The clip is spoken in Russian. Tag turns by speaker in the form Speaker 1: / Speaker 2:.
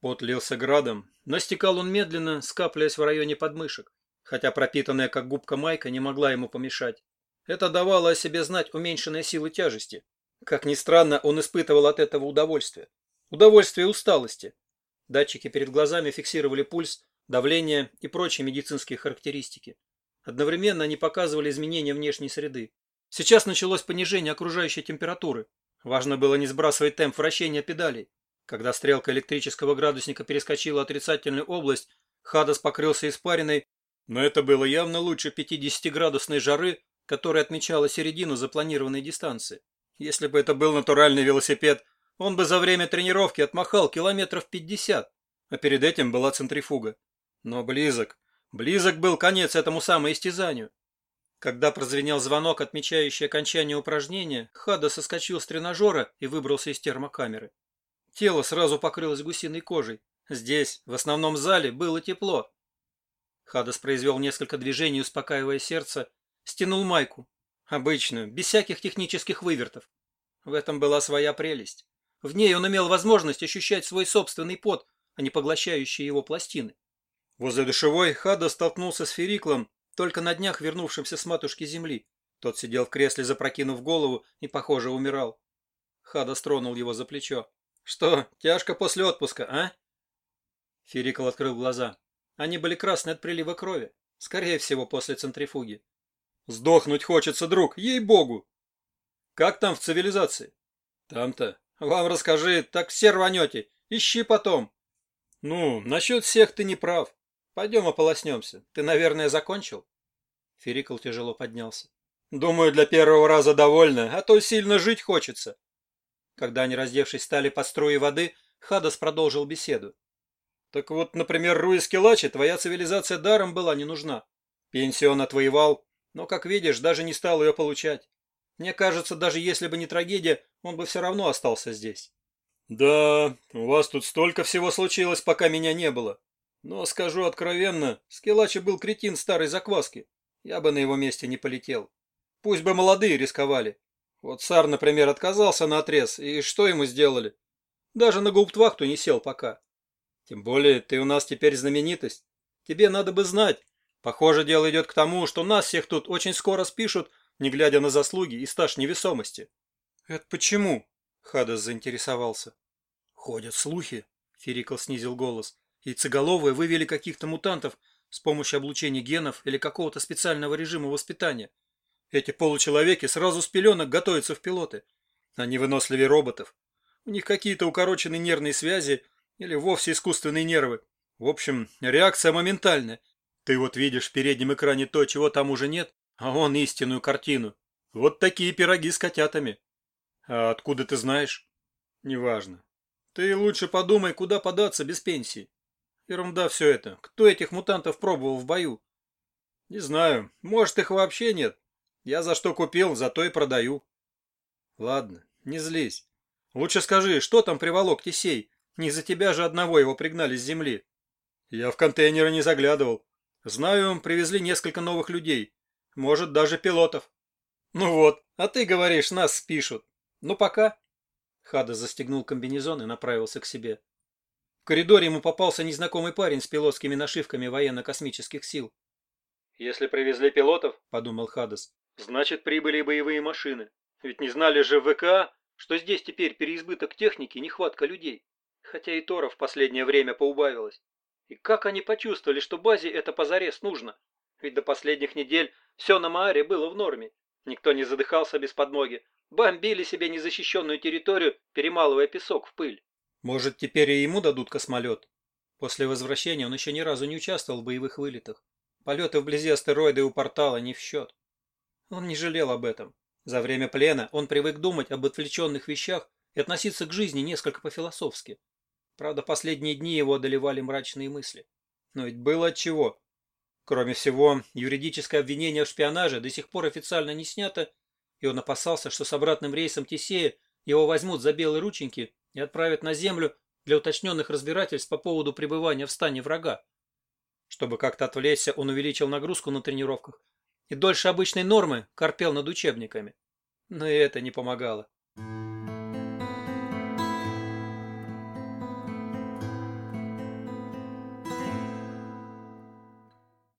Speaker 1: Пот лился градом, но стекал он медленно, скапливаясь в районе подмышек, хотя пропитанная как губка майка не могла ему помешать. Это давало о себе знать уменьшенной силы тяжести. Как ни странно, он испытывал от этого удовольствие. Удовольствие усталости. Датчики перед глазами фиксировали пульс, давление и прочие медицинские характеристики. Одновременно они показывали изменения внешней среды. Сейчас началось понижение окружающей температуры. Важно было не сбрасывать темп вращения педалей. Когда стрелка электрического градусника перескочила отрицательную область, Хадас покрылся испариной, но это было явно лучше 50-градусной жары, которая отмечала середину запланированной дистанции. Если бы это был натуральный велосипед, он бы за время тренировки отмахал километров 50, а перед этим была центрифуга. Но близок, близок был конец этому самоистязанию. Когда прозвенел звонок, отмечающий окончание упражнения, Хада соскочил с тренажера и выбрался из термокамеры. Тело сразу покрылось гусиной кожей. Здесь, в основном зале, было тепло. Хадас произвел несколько движений, успокаивая сердце, стянул майку. Обычную, без всяких технических вывертов. В этом была своя прелесть. В ней он имел возможность ощущать свой собственный пот, а не поглощающие его пластины. Возле душевой Хада столкнулся с Фериклом, только на днях вернувшимся с матушки земли. Тот сидел в кресле, запрокинув голову, и, похоже, умирал. Хада стронул его за плечо. «Что, тяжко после отпуска, а?» Ферикл открыл глаза. Они были красные от прилива крови. Скорее всего, после центрифуги. «Сдохнуть хочется, друг, ей-богу!» «Как там в цивилизации?» «Там-то. Вам расскажи, так все рванете. Ищи потом». «Ну, насчет всех ты не прав. Пойдем ополоснемся. Ты, наверное, закончил? Ферикл тяжело поднялся. Думаю, для первого раза довольно, а то сильно жить хочется. Когда они, раздевшись, стали под струи воды, Хадас продолжил беседу. Так вот, например, Руис Келачи твоя цивилизация даром была не нужна. Пенсию он отвоевал, но, как видишь, даже не стал ее получать. Мне кажется, даже если бы не трагедия, он бы все равно остался здесь. Да, у вас тут столько всего случилось, пока меня не было. Но, скажу откровенно, Скилачи был кретин старой закваски. Я бы на его месте не полетел. Пусть бы молодые рисковали. Вот Сар, например, отказался на отрез, и что ему сделали? Даже на гауптвахту не сел пока. Тем более, ты у нас теперь знаменитость. Тебе надо бы знать. Похоже, дело идет к тому, что нас всех тут очень скоро спишут, не глядя на заслуги и стаж невесомости. Это почему? Хадас заинтересовался. Ходят слухи. Ферикл снизил голос. Яйцеголовые вывели каких-то мутантов с помощью облучения генов или какого-то специального режима воспитания. Эти получеловеки сразу с пеленок готовятся в пилоты. Они выносливее роботов. У них какие-то укороченные нервные связи или вовсе искусственные нервы. В общем, реакция моментальная. Ты вот видишь в переднем экране то, чего там уже нет, а он истинную картину. Вот такие пироги с котятами. А откуда ты знаешь? Неважно. Ты лучше подумай, куда податься без пенсии. Ерунда все это. Кто этих мутантов пробовал в бою? Не знаю. Может, их вообще нет. Я за что купил, за то и продаю. Ладно, не злись. Лучше скажи, что там приволок Тесей? Не за тебя же одного его пригнали с земли. Я в контейнеры не заглядывал. Знаю, привезли несколько новых людей. Может, даже пилотов. Ну вот, а ты говоришь, нас спишут. Ну пока. Хада застегнул комбинезон и направился к себе коридоре ему попался незнакомый парень с пилотскими нашивками военно-космических сил. «Если привезли пилотов, — подумал Хадас, — значит, прибыли боевые машины. Ведь не знали же ВК, что здесь теперь переизбыток техники, нехватка людей. Хотя и Тора в последнее время поубавилось. И как они почувствовали, что базе это позарез нужно? Ведь до последних недель все на Мааре было в норме. Никто не задыхался без подмоги. Бомбили себе незащищенную территорию, перемалывая песок в пыль. Может, теперь и ему дадут космолет? После возвращения он еще ни разу не участвовал в боевых вылетах. Полеты вблизи астероида и у портала не в счет. Он не жалел об этом. За время плена он привык думать об отвлеченных вещах и относиться к жизни несколько по-философски. Правда, последние дни его одолевали мрачные мысли. Но ведь было отчего. Кроме всего, юридическое обвинение в шпионаже до сих пор официально не снято, и он опасался, что с обратным рейсом Тесея его возьмут за белые рученьки и отправят на землю для уточненных разбирательств по поводу пребывания в стане врага. Чтобы как-то отвлечься, он увеличил нагрузку на тренировках и дольше обычной нормы корпел над учебниками. Но и это не помогало.